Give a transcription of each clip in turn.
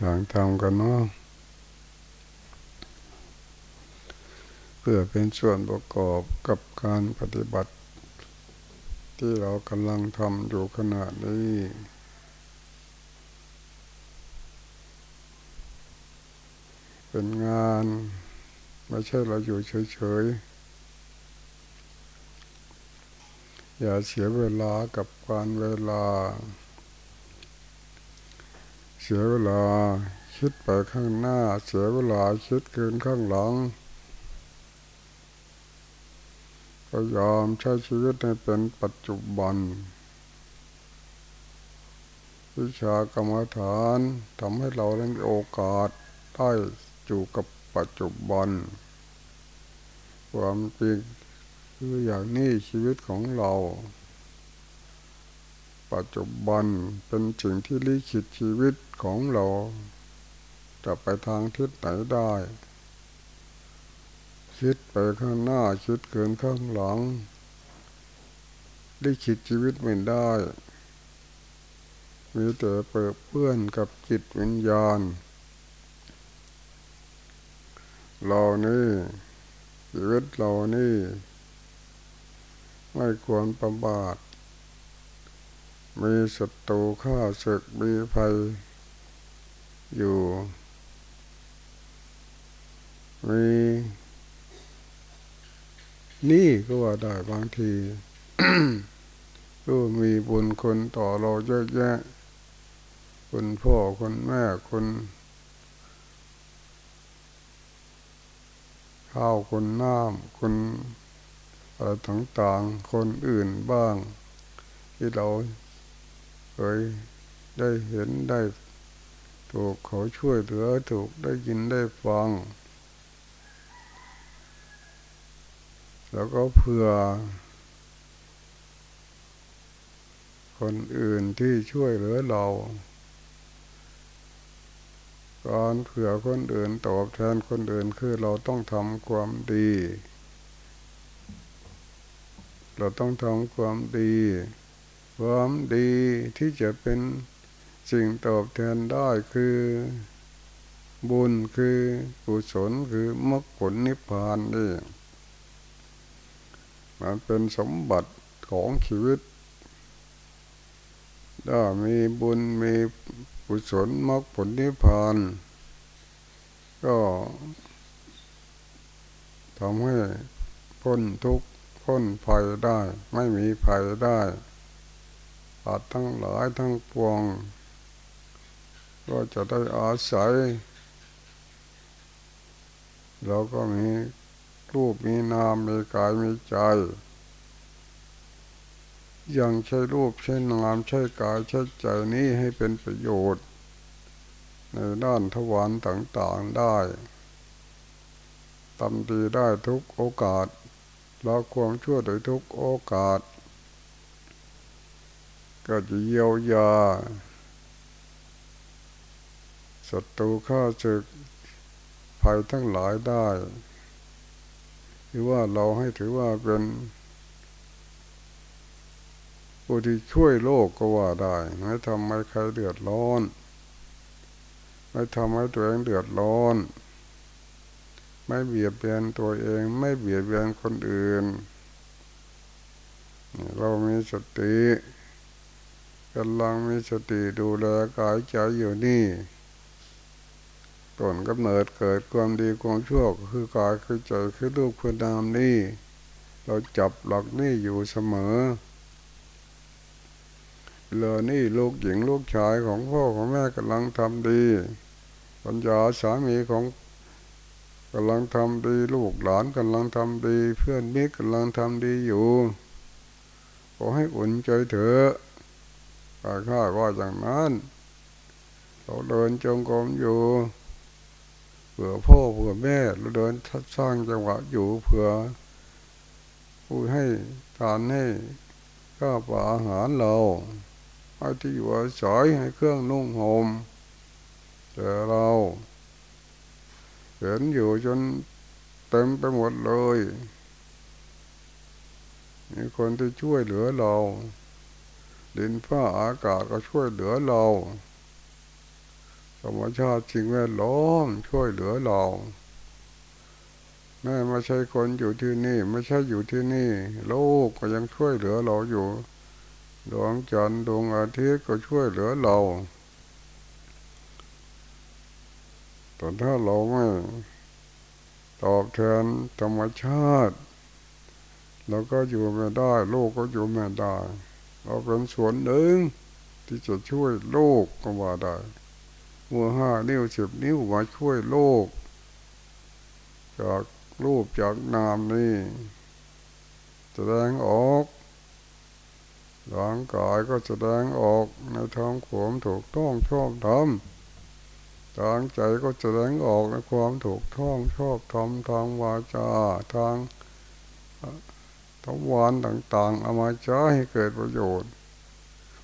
หลังทำกันเนาะเพื่อเป็นส่วนประกอบกับการปฏิบัติ ที่เรากำลังทำอยู่ขณะนี้เป็นงาน ไม่ใช่เราอยู่เฉยๆ อย่าเสียเวลากับการเวลา เสียเวลาคิดไปข้างหน้า เสียเวลาคิดเกินข้างหลังพยายามใช้ชีวิตให้เป็นปัจจุบัน วิชากรรมฐานทำให้เราได้โอกาสได้อยู่กับปัจจุบัน ความจริง คืออย่างนี้ชีวิตของเรา ปัจจุบันเป็นสิ่งที่ลิขิตชีวิตของเรา จะไปทางทิศไหนได้ คิดไปข้างหน้าคิดเกินข้างหลังลิขิตชีวิตไม่ได้มีแต่เปิดเพื่อนกับจิตวิญญาณ เรานี่ชีวิตเรานี่ ไม่ควรประบาท มีศัตรูข้าศึกมีภัยอยู่ มีนี่ก็ว่าได้บางทีก็มีบุญคนต่อเราเยอะแยะคนพ่อคนแม่คนข้าวคนน้ำคน อะไรต่างๆคนอื่นบ้าง ที่เราเคยได้เห็นได้ถูกเขาช่วยเหลือถูกได้ยินได้ฟัง แล้วก็เผื่อ คนอื่นที่ช่วยเหลือเราการเผื่อคนอื่นตอบแทนคนอื่นคือเราต้องทำความดี เราต้องทำความดี ความดีที่จะเป็นสิ่งตอบแทนได้คือ บุญคือกุศลคือมรรคผลนิพพานนี่มันเป็นสมบัติของชีวิต ถ้ามีบุญมีกุศลมรรคผลนิพพานก็ทำให้พ้นทุกข์ พ้นภัยได้ ไม่มีภัยได้อาจทั้งหลายทั้งปวง ก็จะได้อาศัย เราก็มีรูปมีนามมีกายมีใจ ยังใช้รูปใช้นามใช้กายใช้ใจนี้ให้เป็นประโยชน์ ในด้านทวารต่างๆได้ทำดีได้ทุกโอกาส ละความชั่วโดยทุกโอกาส ก็จะเยียวยาศัตรูข้าศึกภัยทั้งหลายได้หรือว่าเราให้ถือว่าเป็นผู้ที่ช่วยโลกก็ว่าได้ไม่ทำให้ใครเดือดร้อนไม่ทำให้ตัวเองเดือดร้อน ไม่เบียดเบียนตัวเอง ไม่เบียดเบียนคนอื่น เรามีสติกำลังมีสติดูแลกายใจอยู่นี่ต้นกำเนิดเกิดความดีความชั่วคือกายคือใจคือลูกคือนามนี่ เราจับหลักนี่อยู่เสมอเลอนี่ลูกหญิงลูกชายของพ่อของแม่กำลังทำดี ปัญญาสามีของ กำลังทำดีลูกหลานกำลังทำดี เพื่อนมิตรกำลังทำดีอยู่ขอให้อุ่นใจเถอะข้าว่าอย่างนั้นเราเดินจงกรมอยู่เผื่อพ่อเผื่อแม่เราเดินสร้างจังหวะอยู่เผื่อผู้ให้ทานให้ข้าปลาอาหารเราให้ที่อยู่อาศัยให้เครื่องนุ่งห่มแต่เรา เห็นอยู่จนเต็มไปหมดเลยมีคนที่ช่วยเหลือเราดินฟ้าอากาศก็ช่วยเหลือเราธรรมชาติสิ่งแวดล้อมช่วยเหลือเราแม่ไม่ใช่คนอยู่ที่นี่ไม่ใช่อยู่ที่นี่ โลกก็ยังช่วยเหลือเราอยู่ ดวงจันทร์ดวงอาทิตย์ก็ช่วยเหลือเรา แต่ถ้าเราไม่ตอบแทนธรรมชาติเราก็อยู่ไม่ได้ โลกก็อยู่ไม่ได้เราเป็นส่วนหนึ่งที่จะช่วยโลกก็ว่าได้มือห้านิ้วสิบนิ้วมาช่วยโลก จากรูปจากนามนี่แสดงออกร่างกายก็แสดงออกในทางขวมถูกต้องชอบทำ ทางใจก็แสดงออกในความถูกต้องชอบทำทางวาจาทางทวารต่าง ๆ เอามาใช้ให้เกิดประโยชน์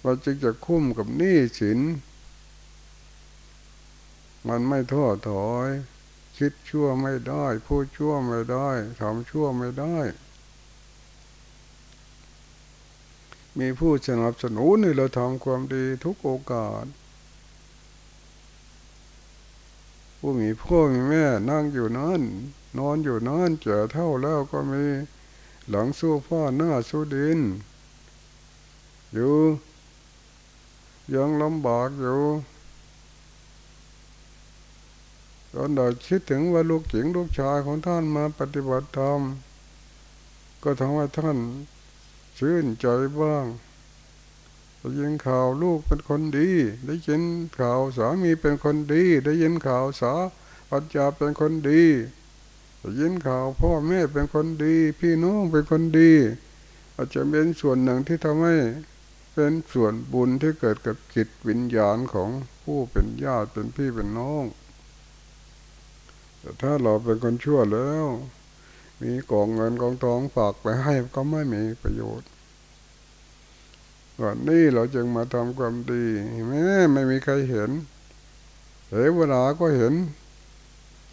เราจึงจะคุ้มกับหนี้สิน มันไม่ท้อถอย คิดชั่วไม่ได้พูดชั่วไม่ได้ทำชั่วไม่ได้ มีผู้สนับสนุนให้เราทำความดีทุกโอกาส ผู้มีพ่อมีแม่นั่งอยู่นั่นนอนอยู่นั่นเจอเท่าแล้วก็มีหลังสู้ฟ้าหน้าสู้ดิน อยู่ยังลำบากอยู่ตอนเราคิดถึงว่าลูกหญิงลูกชายของท่านมาปฏิบัติธรรม ก็ทำให้ท่านชื่นใจบ้าง ได้ยินข่าวลูกเป็นคนดี ได้ยินข่าวสามีเป็นคนดี ได้ยินข่าวสาปัญญาเป็นคนดียินข่าวพ่อแม่เป็นคนดี พี่น้องเป็นคนดี อาจจะเป็นส่วนหนึ่งที่ทำให้เป็นส่วนบุญที่เกิดกับจิตวิญญาณของผู้เป็นญาติเป็นพี่เป็นน้องแต่ถ้าเราเป็นคนชั่วแล้ว มีกองเงินกองทองฝากไปให้ก็ไม่มีประโยชน์ วันนี้เราจึงมาทำความดีแม้ไม่มีใครเห็นเทวดาก็เห็น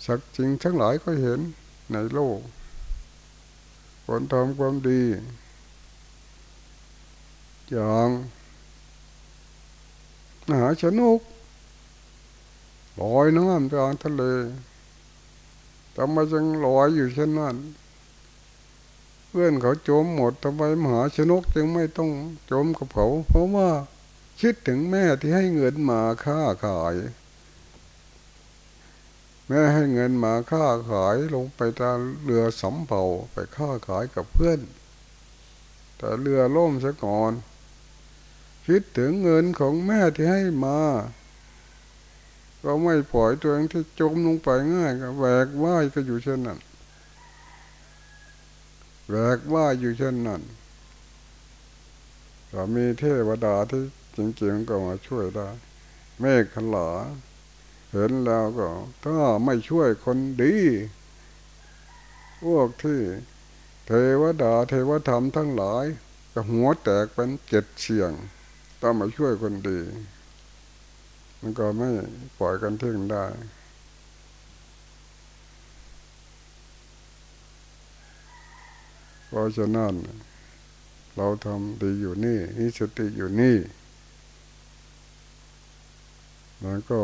สักจริงทั้งหลายก็เห็นในโลกคนทำความดีอย่างมหาชนุกลอยน้ำกลางทะเลทำไมจึงลอยอยู่เช่นนั้น เพื่อนเขาจมหมดทำไมมหาชนกจึงไม่ต้องจมกับเขา เพราะว่าคิดถึงแม่ที่ให้เงินมาค่าขาย แม่ให้เงินมาค่าขายลงไปตามเรือสำเภาไปค่าขายกับเพื่อน แต่เรือล่มซะก่อน คิดถึงเงินของแม่ที่ให้มา ก็ไม่ปล่อยตัวเองที่จมลงไปง่ายก็แหวกว่ายก็อยู่เช่นนั้น แหวกว่าอยู่เช่นนั้นก็มีเทวดาที่จริงๆก็มาช่วยได้ เมฆขลา เห็นแล้วก็ ถ้าไม่ช่วยคนดี พวกที่ เทวดาเทวธรรมทั้งหลายก็หัวแตกเป็นเจ็ดเสียง ต้องมาช่วยคนดี มันก็ไม่ปล่อยกันทิ้งได้ เพราะฉะนั้นเราทำดีอยู่นี่นิสติอยู่นี่แล้วก็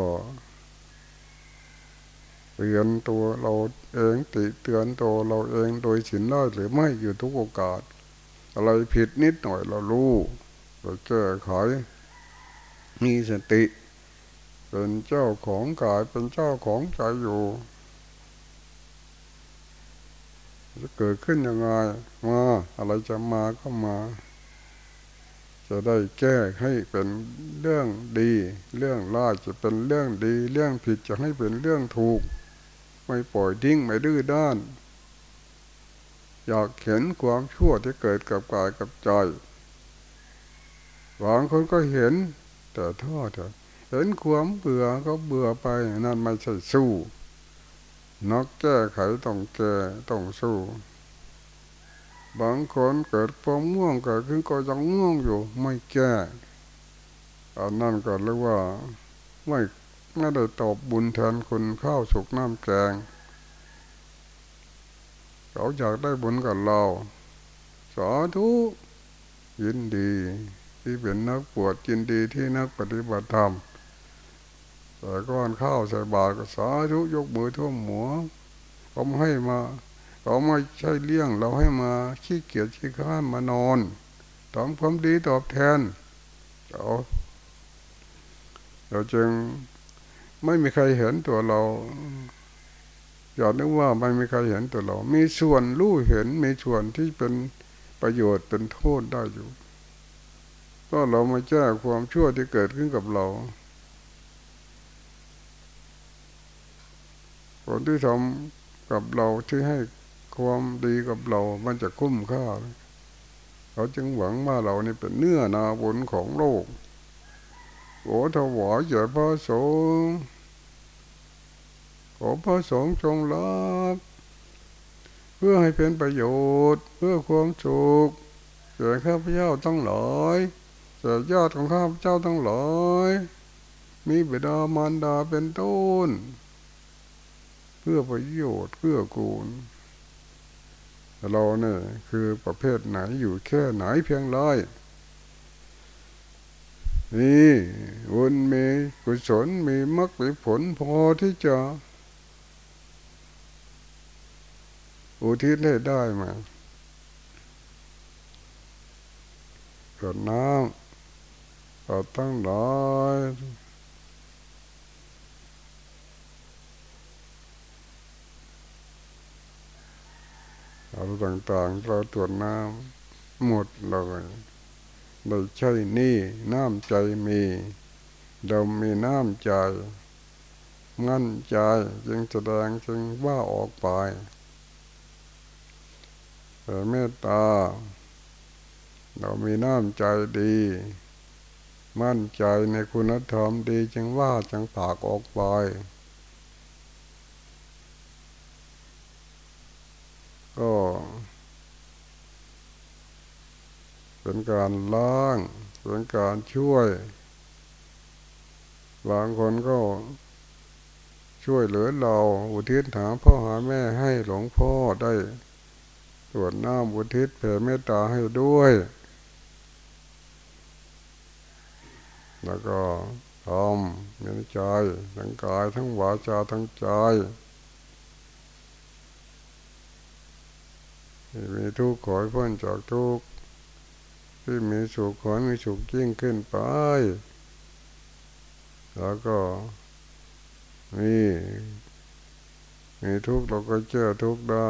เตือนตัวเราเองติเตือนตัวเราเองโดยสินได้หรือไม่อยู่ทุกโอกาส อะไรผิดนิดหน่อยเรารู้เราแก้ไขมีสติ เป็นเจ้าของกายเป็นเจ้าของใจอยู่ จะเกิดขึ้นยังไงมาอะไรจะมาก็มา จะได้แก้ให้เป็นเรื่องดี เรื่องร้ายจะเป็นเรื่องดี เรื่องผิดจะให้เป็นเรื่องถูก ไม่ปล่อยทิ้งไม่ดื้อด้าน อยากเห็นความชั่วที่เกิดกับกายกับใจบางคนก็เห็นแต่ทอดเห็นความเบื่อก็เบื่อไปนั่นไม่ใช่สู้ นักแก้ไขต้องแก้ต้องสู้ บางคนเกิดความง่วงเกิดขึ้นก็ยังง่วงอยู่ ไม่แก้อันนั่นก็เรียกว่าไม่ไม่ได้ตอบบุญแทนคุณข้าวสุกน้ำแกงเขาอยากได้บุญกับเราสาธุยินดี ที่เป็นนักปวดกินดีที่นักปฏิบัติธรรม แต่ก้อนข้าวใส่บาตรก็สาธุยกมือท่วมหัวเขาไม่ให้มาเขาไม่ใช่เลี้ยงเราให้มาขี้เกียจขี้ข้านมานอนทำความดีตอบแทนเราเราจึงไม่มีใครเห็นตัวเราอย่านึกว่าไม่มีใครเห็นตัวเรา มีส่วนรู้เห็นมีส่วนที่เป็นประโยชน์เป็นโทษได้อยู่ ก็เรามาแก้ความชั่วที่เกิดขึ้นกับเรา คนที่ทำกับเราที่ให้ความดีกับเรา มันจะคุ้มค่า เขาจึงหวังว่าเรานี่เป็นเนื้อนาบุญของโลกโอ้ถวายแก่พระสงฆ์ขอพระสงฆ์จงรับเพื่อให้เป็นประโยชน์ เพื่อความสุขแก่ข้าพเจ้าต้องหลายแก่ญาติของข้าพเจ้าต้องหลายมีบิดามารดาเป็นต้น เพื่อประโยชน์เพื่อกูล เราเนี่ยคือประเภทไหนอยู่แค่ไหนเพียงไรนี่วุญมีกุศลมีมรรคมีผลพอที่จะอุทิศให้ได้มาเกิดน้ำก็ตั้งหลาย อะไรต่างๆ เราตรวจน้ำหมดเลยเราใช่นี่น้ำใจมี เรามีน้ำใจ งั้นใจจึงแสดงจึงว่าออกไปแต่เมตตา เรามีน้ำใจดี มั่นใจในคุณธรรมดีจึงว่าจึงปากออกไป ก็ เป็นการล้าง เป็นการช่วย บางคนก็ช่วยเหลือเรา อุทิศถามพ่อหาแม่ให้หลวงพ่อได้ตรวจน้ำอุทิศแผ่เมตตาให้ด้วย แล้วก็ทำมีใจทั้งกายทั้งวาจาทั้งใจ มีทุกข์ขอให้พ้นจากทุกข์ที่มีสุขขอให้มีสุขยิ่งขึ้นไป แล้วก็มีมีทุกข์เราก็เจอทุกข์ได้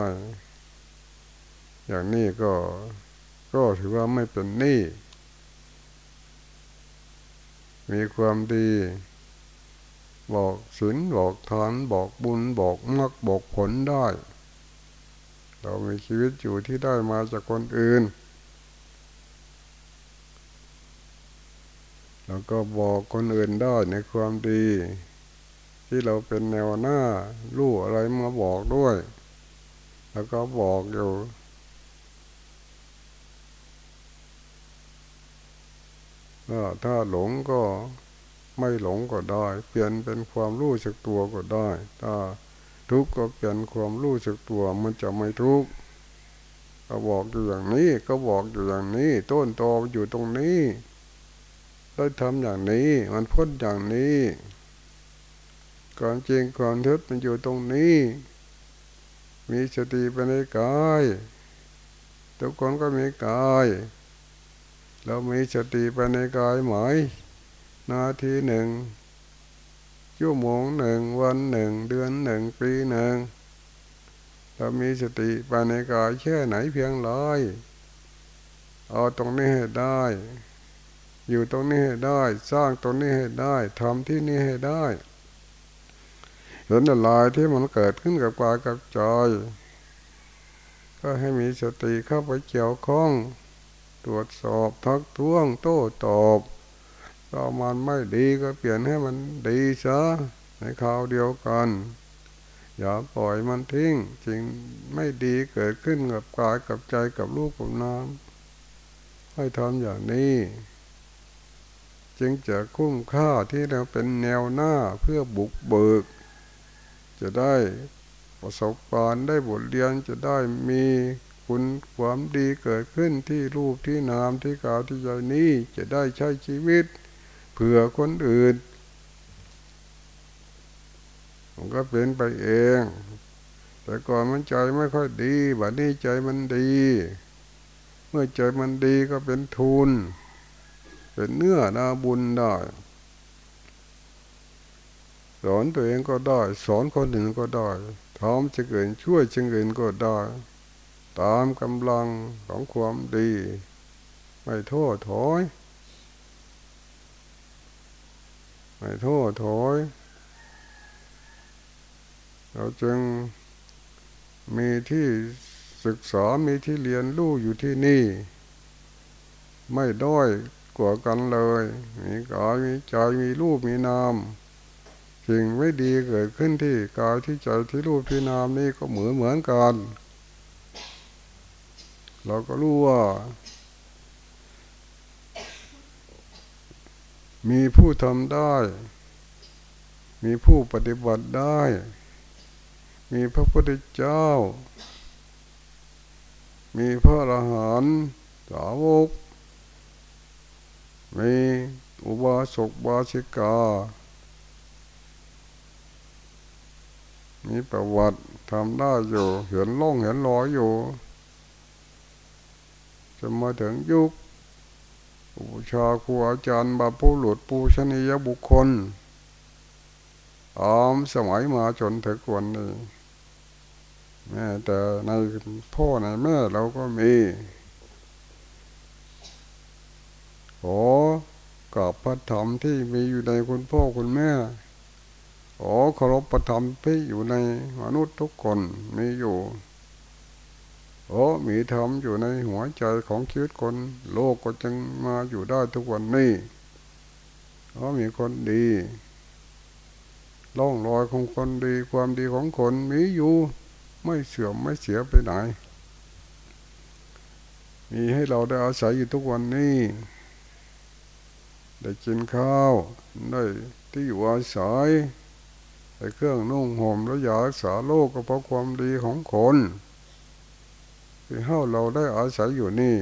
อย่างนี้ก็ก็ถือว่าไม่เป็นหนี้มีความดี บอกศีลบอกทานบอกบุญบอกมรรคบอกผลได้ เรามีชีวิตอยู่ที่ได้มาจากคนอื่นแล้วก็บอกคนอื่นได้ในความดี ที่เราเป็นแนวหน้ารู้อะไรมาบอกด้วย แล้วก็บอกอยู่ถ้าหลงก็ไม่หลงก็ได้ เปลี่ยนเป็นความรู้สึกตัวก็ได้ ถ้า ทุกข์ก็เปลี่ยนความรู้สึกตัวมันจะไม่ทุกข์ก็บอกอยู่อย่างนี้ก็บอกอยู่อย่างนี้ ต้นตออยู่ตรงนี้ได้ทำอย่างนี้ มันพ้นอย่างนี้ความจริงความเท็จมันอยู่ตรงนี้ มีสติไปในกายทุกคนก็มีกายเรามีสติไปในกายหมายนาทีหนึ่ง ชั่วโมงหนึ่งวันหนึ่ง เดือนหนึ่งปีหนึ่งเรามีสติไปในกายแค่ไหนเพียงไรเอาตรงนี้ให้ได้ อยู่ตรงนี้ให้ได้ สร้างตรงนี้ให้ได้ทำที่นี่ให้ได้เห็นอะไรที่มันเกิดขึ้นกับกายกับใจก็ให้มีสติเข้าไปเกี่ยวข้อง ตรวจสอบทักท้วงโต้ตอบ ก็มันไม่ดีก็เปลี่ยนให้มันดีซะในคราวเดียวกัน อย่าปล่อยมันทิ้งจริงไม่ดีเกิดขึ้นกับกายกับใจกับลูกกับน้ำให้ทำอย่างนี้ จึงจะคุ้มค่าที่เราเป็นแนวหน้าเพื่อบุกเบิก จะได้ประสบการณ์ได้บทเรียนจะได้มีคุณความดีเกิดขึ้นที่รูปที่นามที่กาวที่ใจนี้จะได้ใช้ชีวิต เผื่อคนอื่น มันก็เป็นไปเอง แต่ก่อนมันใจไม่ค่อยดีบัดนี้ใจมันดี เมื่อใจมันดีก็เป็นทุน เป็นเนื้อนาบุญได้สอนตัวเองก็ได้ สอนคนอื่นก็ได้ทำจะเกินช่วยจึงเกินก็ได้ ตามกำลังของความดี ไม่โทษถอย ไม่โทษถอย เราจึงมีที่ศึกษา มีที่เรียนรู้อยู่ที่นี่ ไม่ด้อยกว่ากันเลย มีกายมีใจมีรูปมีนามสิ่งไม่ดีเกิดขึ้นที่กายที่ใจที่รูปที่นามนี่ก็เหมือนเหมือนกัน เราก็รู้ว่า มีผู้ทำได้ มีผู้ปฏิบัติได้ มีพระพุทธเจ้า มีพระอรหันต์สาวก มีอุบาสกบาสิกา มีประวัติทำได้อยู่ เห็นล่องเห็นลอยอยู่ จะมาถึงยุค บูชาครูอาจารย์บาปูหลุดปูชนียบุคคลอามสมัยมาจนถึงวันนี้แม่แต่ในพ่อในแม่เราก็มีขอกราบพระธรรมที่มีอยู่ในคุณพ่อคุณแม่ขอเคารพพระธรรมที่อยู่ในมนุษย์ทุกคนมีอยู่ โอ้มีธรรมอยู่ในหัวใจของชีวิตคน โลกก็จึงมาอยู่ได้ทุกวันนี้เพราะมีคนดีล่องรอยของคนดีความดีของคนมีอยู่ ไม่เสื่อมไม่เสียไปไหน มีให้เราได้อาศัยอยู่ทุกวันนี้ ได้กินข้าว ได้ที่อยู่อาศัยได้เครื่องนุ่งห่มและยารักษาโรคก็เพราะความดีของคน ที่ให้เราได้อาศัยอยู่นี่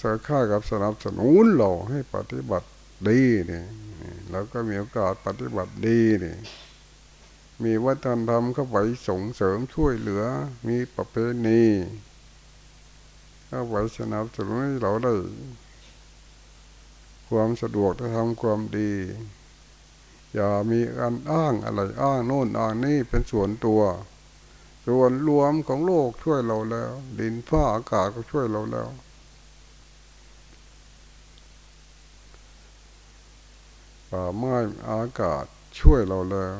สาค่ากับสนับสนุนเราให้ปฏิบัติดีนี่เราก็มีโอกาสปฏิบัติดีนี่มีวัฒนธรรมเข้าไปส่งเสริมช่วยเหลือ มีประเพณีเข้าไปสนับสนุนให้เราได้ ความสะดวกจะทำความดี อย่ามีการอ้างอะไรอ้างโน่นอ้างนี่เป็นส่วนตัว ส่วนรวมของโลกช่วยเราแล้ว ดินฟ้าอากาศก็ช่วยเราแล้ว ป่าไม้อากาศช่วยเราแล้ว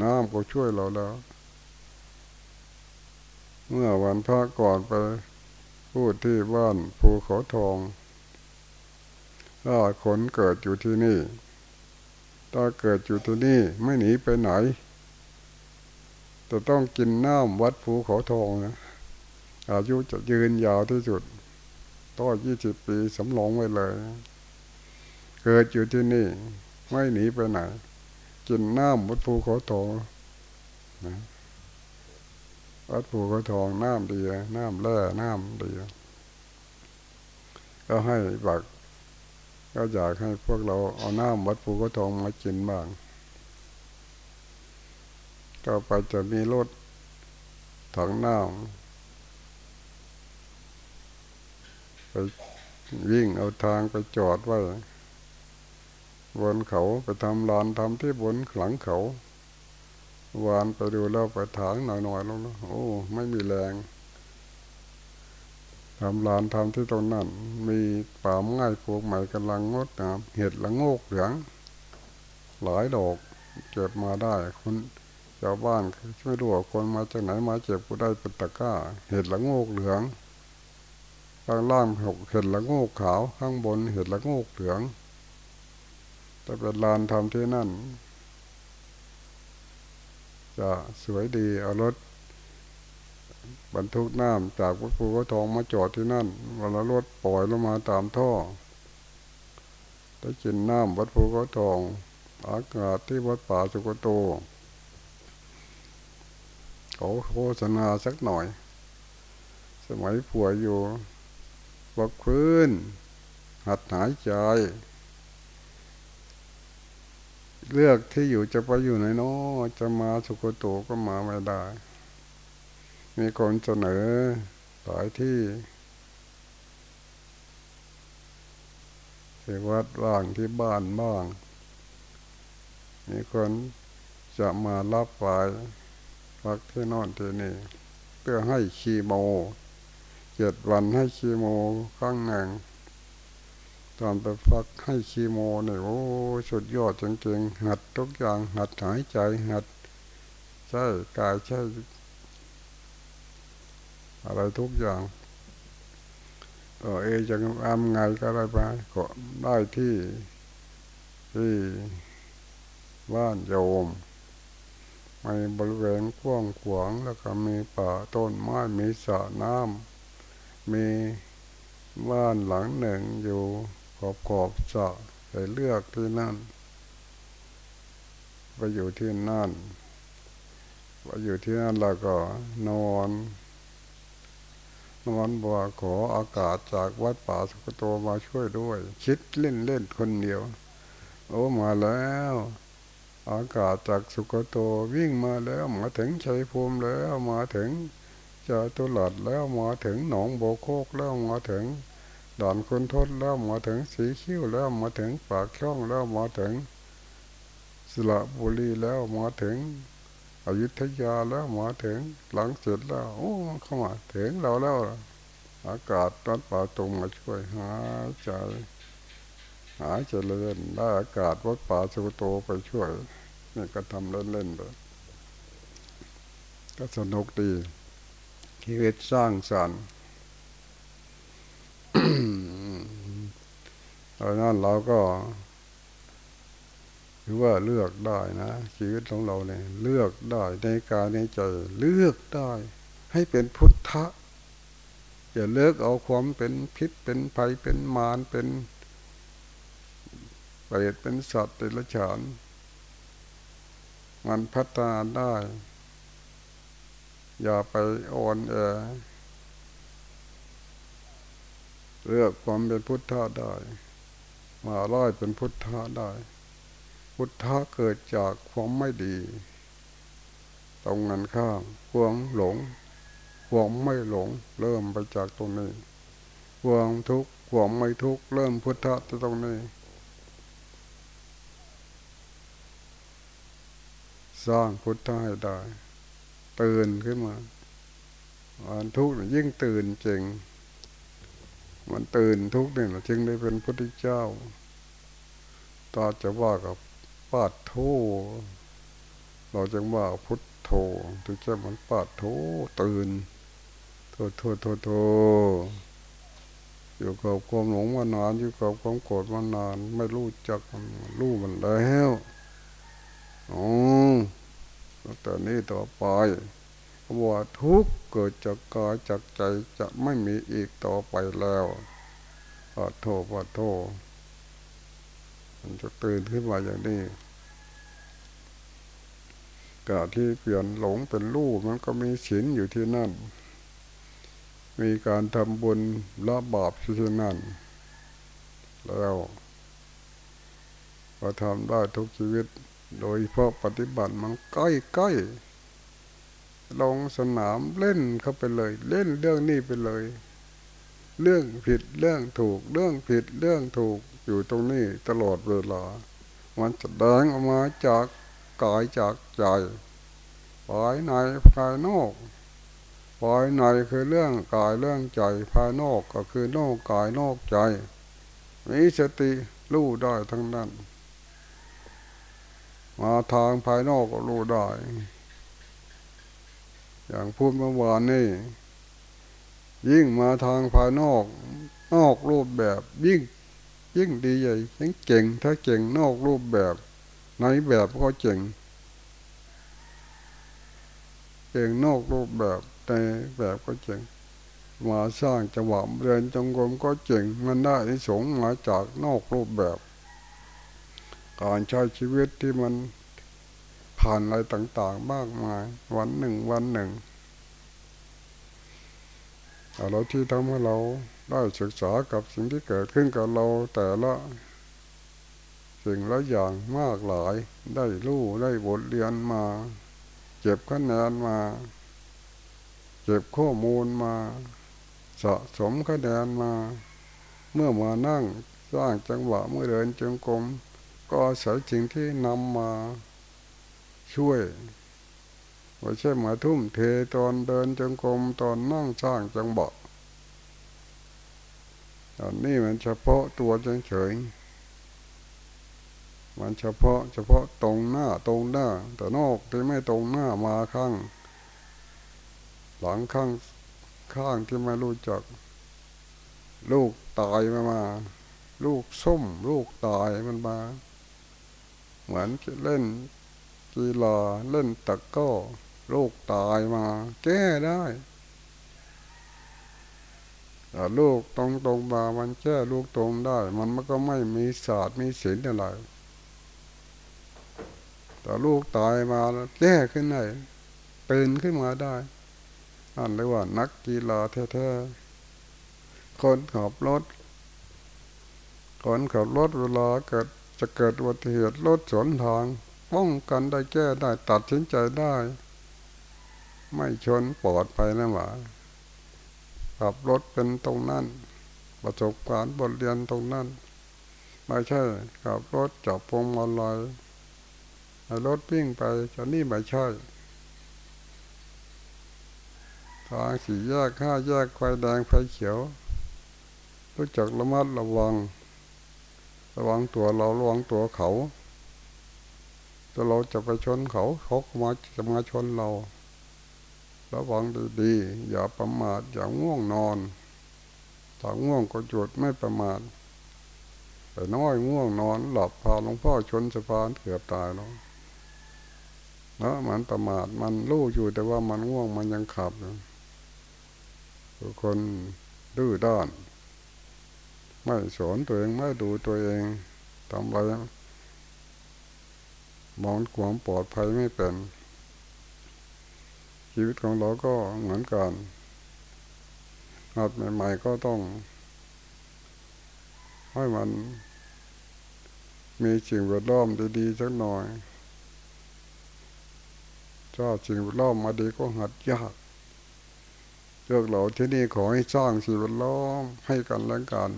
น้ำก็ช่วยเราแล้ว เมื่อวันพระก่อนไปพูดที่บ้านภูเขาทองถ้าคนเกิดอยู่ที่นี่ ถ้าเกิดอยู่ที่นี่ไม่หนีไปไหน จะต้องกินน้ำวัดภูเขาทองนะอายุจะยืนยาวที่สุดต่อยี่สิบปีสำรองไว้เลย เกิดอยู่ที่นี่ ไม่หนีไปไหน กินน้ำวัดภูเขาทองนะวัดภูเขาทองน้ำดีน้ำแร่น้ำดีก็ให้บัก ก็อยากให้พวกเราเอาน้ำวัดภูเขาทองมากินบ้าง ก็ไปจะมีรถถังน้ำไปวิ่งเอาทางไปจอดไว้บนเขาไปทำลานทำที่บนหลังเขาวานไปดูแล้วไปถางหน่อยๆแล้วนะโอ้ไม่มีแรงทำลานทำที่ตรงนั้น มีป่าไม้พวกใหม่กำลังงดงามเห็ดละโงกเหลืองหลายดอกเก็บมาได้คน ชาวบ้านไม่รู้ว่าคนมาจากไหนมาเจ็บกูได้เป็นตะก้า เห็ดละโงกเหลืองข้างล่างเห็ดละโงกขาว ข้างบนเห็ดละโงกเหลืองถ้าเป็นลานทำที่นั่น จะสวยดีเอารถบรรทุกน้ำจากวัดภูเขาทองมาจอดที่นั่นวันละรถปล่อยลงมาตามท่อได้กินน้ำวัดภูเขาทอง อากาศที่วัดป่าสุกโต เขาโฆษณาสักหน่อย สมัยผัวอยู่บักพื้น หัดหายใจ เลือกที่อยู่จะไปอยู่ไหนเนาะจะมาสุโกโตก็มาไม่ได้ มีคนเสนอหลายที่ที่วัดบ้างที่บ้านบ้าง มีคนจะมารับไป พักที่นอนที่นี่ เพื่อให้คีโมเจ็ดวันให้คีโมครั้งหนึ่งตอนไปพักให้คีโมเนี่ยโอ้สุดยอดจริงๆหัดทุกอย่างหัดหายใจหัดใช่กายใช่อะไรทุกอย่างเออเอจะทำไงก็ได้ไปก็ได้ที่ที่บ้านโยม มีบริเวณกว้างขวางแล้วก็มีป่าต้นไม้มีสระน้ำมีบ้านหลังหนึ่งอยู่ขอบขอบสระไปเลือกที่นั่น ไปอยู่ที่นั่นไปอยู่ที่นั่นแล้วก็นอนนอนบัวขออากาศจากวัดป่าสุกโตมาช่วยด้วย คิดเล่นเล่นคนเดียว โอ้มาแล้ว อากาศจากสุกโตวิ่งมาแล้วมาถึงชัยภูมิแล้วมาถึงจตุรัสแล้วมาถึงหนองโบโคกแล้วมาถึงด่านคุณทศแล้วมาถึงสีคิ้วแล้วมาถึงปากช่องแล้วมาถึงสระบุรีแล้วมาถึงอยุธยาแล้วมาถึงหลังเสร็จแล้วโอ้เข้ามาถึงเราแล้ว อากาศตอนป่าตรงมาช่วยหายใจหายใจเล่นได้อากาศวัดป่าสุโตไปช่วย นี่ก็ทำเล่นๆไปก็สนุกดีชีวิตสร้างสรรค์ตอนนั้นเราก็ถือว่าเลือกได้นะชีวิตของเราเนี่ยเลือกได้ในกายในใจเลือกได้ ให้เป็นพุทธะอย่าเลิกเอาความเป็นพิษเป็นภัยเป็นมารเป็นเปรตเป็นสัตว์เดรัจฉาน มันพัฒนาได้ อย่าไปอ่อนแอเลือกความเป็นพุทธะได้มาร้อยเป็นพุทธะได้ พุทธะเกิดจากความไม่ดี ตรงนั้นข้ามความหลง ความไม่หลง เริ่มไปจากตรงนี้ ความทุกข์ความไม่ทุกข์เริ่มพุทธะที่ตรงนี้ สร้างพุทธให้ได้ ตื่นขึ้นมาวันทุกข์ยิ่งตื่นเจริง มันตื่นทุกเนี่ยจึงได้เป็นพุทธเจ้าตาจะว่ากับปาดโทเราจึงว่าพุทโธถึงจะมันปาดโทตื่นโทโทโทโทอยู่กับความหลงมานานอยู่กับความโกรธมานาน ไม่รู้จักรู้มันแล้ว อ๋อแต่นี้ต่อไปว่าทุกเกิดจากกายจากใจจะไม่มีอีกต่อไปแล้วปะโทปะโทมันจะตื่นขึ้นมาอย่างนี้กาที่เปลี่ยนหลงเป็นรูปมันก็มีศีลอยู่ที่นั่น มีการทำบุญละบาปที่นั่น แล้วก็ทำได้ทุกชีวิต โดยเพราะปฏิบัติมันใกล้ใกล้ลงสนามเล่นเข้าไปเลย เล่นเรื่องนี้ไปเลย เรื่องผิดเรื่องถูก เรื่องผิดเรื่องถูกอยู่ตรงนี้ตลอดเวลา มันจะแดงออกมาจากกายจากใจภายในภายนอกภายในคือเรื่องกายเรื่องใจภายนอกก็คือนอกกายนอกใจ มีสติรู้ได้ทั้งนั้น มาทางภายนอกก็รู้ได้ อย่างพูดเมื่อวานนี่ ยิ่งมาทางภายนอก นอกรูปแบบ ยิ่ง ยิ่งดีใหญ่ยิ่งเก่ง ถ้าเก่งนอกรูปแบบ ในแบบก็เก่ง เก่งนอกรูปแบบในแบบก็เก่งมาสร้างจังหวะเรียนจงกรมก็เก่งมันได้ที่สงมาจากนอกรูปแบบ การใช้ชีวิตที่มันผ่านอะไรต่างๆ มากมาย วันหนึ่งวันหนึ่งเรที่ทำให้เราได้ศึกษากับสิ่งที่เกิดขึ้นกับเราแต่ละสิ่งละอย่างมากหลายได้รู้ได้บทเรียนมาเก็บคะแนนมาเก็บข้อมูลมา สะสมคะแนนมา เมื่อมานั่งสร้างจังหวะเมื่อเดินจงกรม ก็อาศัยสิ่งที่นำมาช่วยไม่ใช่มาทุ่มเทตอนเดินจงกรมตอนนั่งสร้างจังหวะอันนี้มันเฉพาะตัวเฉยๆมันเฉพาะเฉพาะตรงหน้าตรงหน้า แต่นอกที่ไม่ตรงหน้ามาข้าง หลังข้างข้างที่ไม่รู้จัก ลูกตายมามา ลูกส้ม ลูกตายมันมา เหมือนเล่นกีฬาเล่นตะก้อลูกตายมา แก้ได้แต่ลูกตรงตรงมามันแก้ลูกตรงได้ มันมันก็ไม่มีศาสตร์มีศิลป์อะไรแต่ลูกตายมาแก้ขึ้นได้ตื่นขึ้นมาได้อันเรียกว่านักกีฬาแท้ๆคนขับรถคนขับรถเวลาเกิด จะเกิดอุบัติเหตุรถสวนทาง ป้องกันได้แก้ได้ตัดสินใจได้ ไม่ชนปลอดภัยนะหว่าขับรถเป็นตรงนั้น ประสบการณ์บทเรียนตรงนั้น ไม่ใช่ขับรถจับพวงมาลัยรถวิ่งไปจะนี่ไม่ใช่ทางสี่แยกห้าแยกไฟแดงไฟเขียว รู้จักระมัดระวัง ระวังตัวเราระวังตัวเขาถ้าเราจะไปชนเขาเขามาจะมาชนเรา ระวังดีๆอย่าประมาทอย่าง่วงนอนถ้าง่วงก็จุดไม่ประมาทแต่น้อยง่วงนอน หลับพาหลวงพ่อชนสะพานเกือบตายแล้วเนาะมันประมาทมันรู้อยู่แต่ว่ามันง่วงมันยังขับอยู่คนดื้อด้าน ไม่สอนตัวเองไม่ดูตัวเองทำอะไรมองความปลอดภัยไม่เป็น ชีวิตของเราก็เหมือนกันหัดใหม่ๆก็ต้อง ให้มัน มีสิ่งแวดล้อมดีๆสักหน่อยถ้าสิ่งแวดล้อมมาดีก็หัดยากเลือกเราที่นี่ขอให้สร้างสิ่งแวดล้อมให้กันและกัน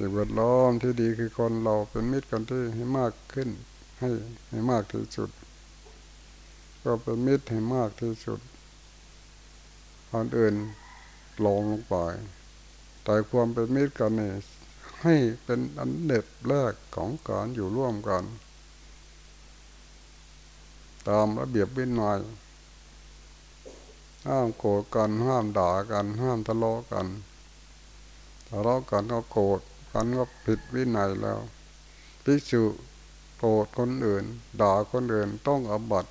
สิ่งแวดล้อมที่ดีคือคนเราเป็นมิตรกันที่ให้มากขึ้น ให้ให้มากที่สุด ก็เป็นมิตรให้มากที่สุดอันอื่นลงลงไปแต่ความเป็นมิตรกันนี่ให้เป็นอันเด็ดแรกของการอยู่ร่วมกัน ตามระเบียบวินัยห้ามโกรธกันห้ามด่ากัน ห้ามทะเลาะกันทะเลาะกันก็โกรธ กันก็ผิดวินัยแล้วพิสุโกรธคนอื่น ด่าคนอื่นต้องอบัต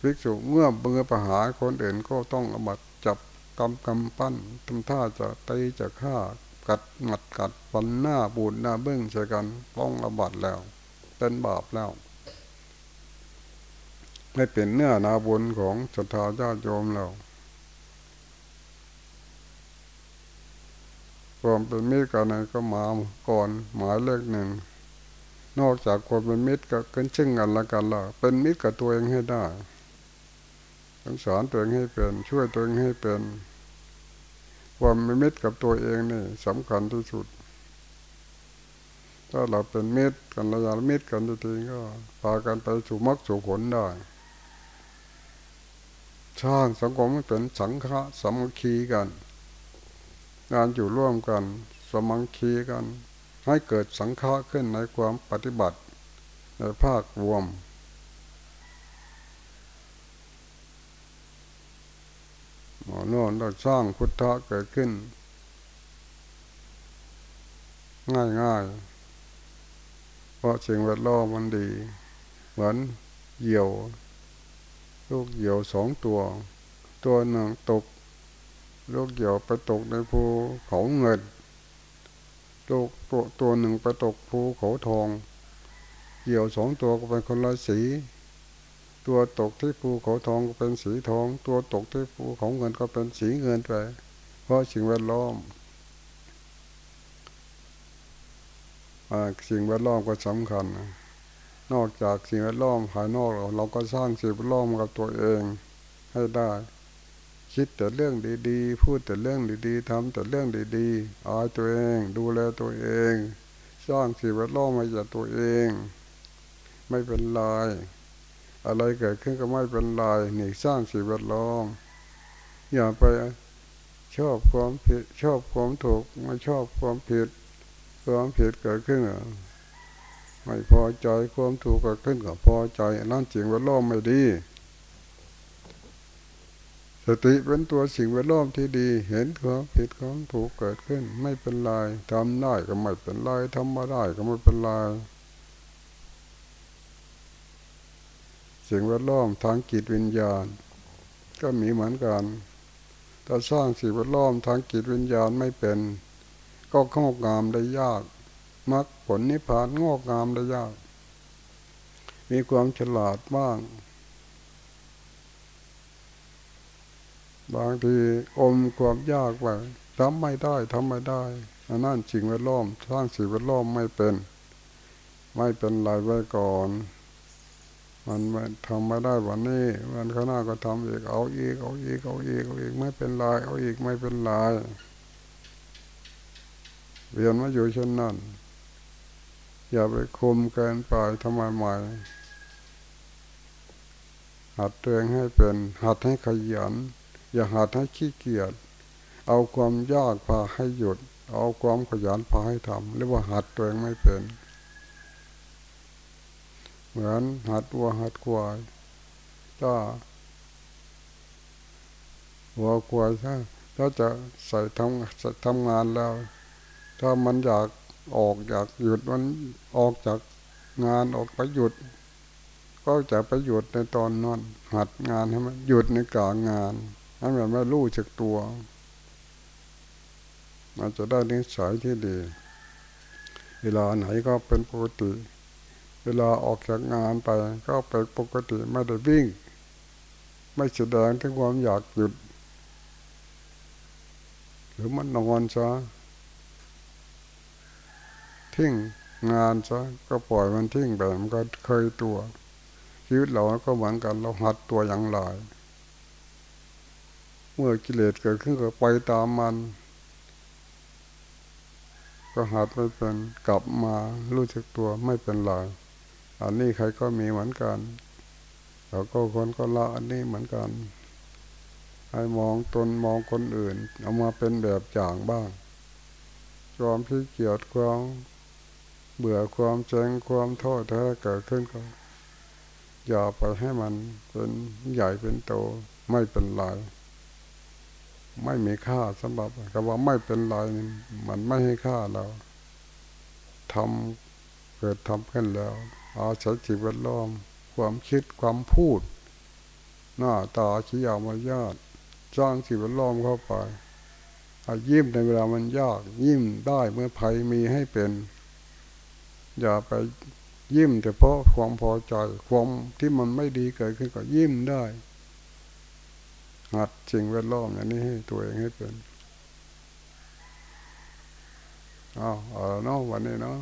ภิกษุเมื่อเบื่อประหาคนอื่นก็ต้องอบัตจับกำกำปั้นทำท่าจะตีจะฆ่ากัดหมัดกัดฟันหน้าบูดหน้าเบื้องใส่กันต้องอบัตแล้วเป็นบาปแล้ว ไม่เป็นเนื้อนาบุญของศรัทธาญาติโยมเรา ความเป็นมิตรกันนั้นก็มาก่อนหมายเลขหนึ่ง นอกจากความเป็นมิตรก็เกินชึ่งกันละกันละเป็นมิตรกับตัวเองให้ได้ต้องสอนตัวเองให้เป็น ช่วยตัวเองให้เป็นความเป็นมิตรกับตัวเองนี่สำคัญที่สุด ถ้าเราเป็นมิตรกันระยะมิตรกันจริงก็พากันไปสู่มรรคสู่ผลได้สร้างสังคมให้เป็นสังฆะสมัคคีกัน งานอยู่ร่วมกัน สมังคีกัน ให้เกิดสังฆะขึ้นในความปฏิบัติในภาครวม หมอโน่นต้องสร้างพุทธะเกิดขึ้น ง่ายๆ เพราะสิ่งแวดล้อมมันดี เหมือนเหยี่ยว ลูกเหยี่ยวสองตัว ตัวหนึ่งตก ลูกเหยี่ยวไปตกในภูเขาเงินลูกตัวตัวหนึ่งไปตกภูเขาทองเกี่ยวสองตัวก็เป็นคนละสี ตัวตกที่ภูเขาทองก็เป็นสีทอง ตัวตกที่ภูเขาเงินก็เป็นสีเงินไป เพราะสิ่งแวดล้อมสิ่งแวดล้อมก็สำคัญนะนอกจากสิ่งแวดล้อมภายนอกเราเราก็สร้างสิ่งแวดล้อมกับตัวเองให้ได้ คิดแต่เรื่องดีๆ พูดแต่เรื่องดีๆทำแต่เรื่องดีๆอายตัวเอง ดูแลตัวเอง สร้างสิ่งแวดล้อมมาจากตัวเอง ไม่เป็นไรอะไรเกิดขึ้นก็ไม่เป็นไรนี่สร้างสิ่งแวดล้อมอย่าไปชอบความผิดชอบความถูกไม่ชอบความผิด ความผิดเกิดขึ้นไม่พอใจความถูกเกิดขึ้นก็พอใจนั่นสิ่งแวดล้อมไม่ดี สติเป็นตัวสิ่งแวดล้อมที่ดี เห็นความผิดความถูกเกิดขึ้น ไม่เป็นไรทำได้ก็ไม่เป็นไรทำม่ได้ก็ไม่เป็นไรสิ่งแวดล้อมทางจิตวิญญาณ ก็มีเหมือนกันถ้าสร้างสิ่งแวดล้อมทางจิตวิญญาณไม่เป็น ก็งอกงามได้ยากมรรคผลนิพพานงอกงามได้ยาก มีความฉลาดบ้าง บางทีอมความยากไปทำไม่ได้ทำไม่ได้อันนั้นสิ่งแวดล้อมสร้างสิ่งแวดล้อมไม่เป็น ไม่เป็นไรไว้ก่อน มันทำไม่ได้วันนี้วันข้างหน้าก็ทำอีกเอาอีกเอาอีกเอาอีกเอาอีกไม่เป็นไรเอาอีกไม่เป็นไรเรียนมาอยู่เช่นนั้น อย่าไปคุมเกินไปทำไมใหม่หัดเตัวเองให้เป็น หัดให้ขยัน อย่าหัดให้ขี้เกียจเอาความยากพาให้หยุด เอาความขยันพาให้ทำเรียกว่าหัดตัวเองไม่เป็น เหมือนหัดวัวหัดควายถ้าวัวควายถ้าถ้าจะใส่ทำทำงานแล้ว ถ้ามันอยากออกอยากหยุดมันออกจากงานออกไปหยุด ก็จะไปหยุดในตอนนอนหัดงานให้มันหยุดในกลางงาน ให้มันไม่รู้จักตัว มันจะได้นิสัยที่ดี เวลาไหนก็เป็นปกติ เวลาออกจากงานไปก็เป็นปกติไม่ได้วิ่ง ไม่แสดงถึงความอยากหยุด หรือมันนอนซะทิ้งงานซะก็ปล่อยมันทิ้งไปมันก็เคยตัวชีวิตเราก็เหมือนกันเราหัดตัวอย่างไร มื่อกิเลสเกิดขึ้นก็ไปตามมัน ก็หัดไม่เป็นกลับมารู้จักตัวไม่เป็นไรอันนี้ใครก็มีเหมือนกันเราก็คนก็ละอันนี้เหมือนกัน ให้มองตนมองคนอื่น เอามาเป็นแบบอย่างบ้างความพิเกียจความเบื่อความเจงความท้อแท้เกิดขึ้นก็อย่าไปให้มันเป็นใหญ่เป็นโตไม่เป็นไร ไม่มีค่าสำหรับคำว่าไม่เป็นไรมันไม่ให้ค่าเราทำเกิดทำขึ้นแล้ว อาศัยสิ่งแวดล้อม ความคิดความพูด หน้าตาชี้ยามายาตสร้างสิ่งแวดล้อมเข้าไปยิ้มในเวลามันยาก ยิ้มได้เมื่อภัยมีให้เป็น อย่าไปยิ้มแต่เพราะความพอใจความที่มันไม่ดีเกิดขึ้นก็ยิ้มได้ หัดจิงแวดล้อมอย่างนี้ให้ตัวเองให้เป็นอ้าวเอาเนาะวันนี้เนาะ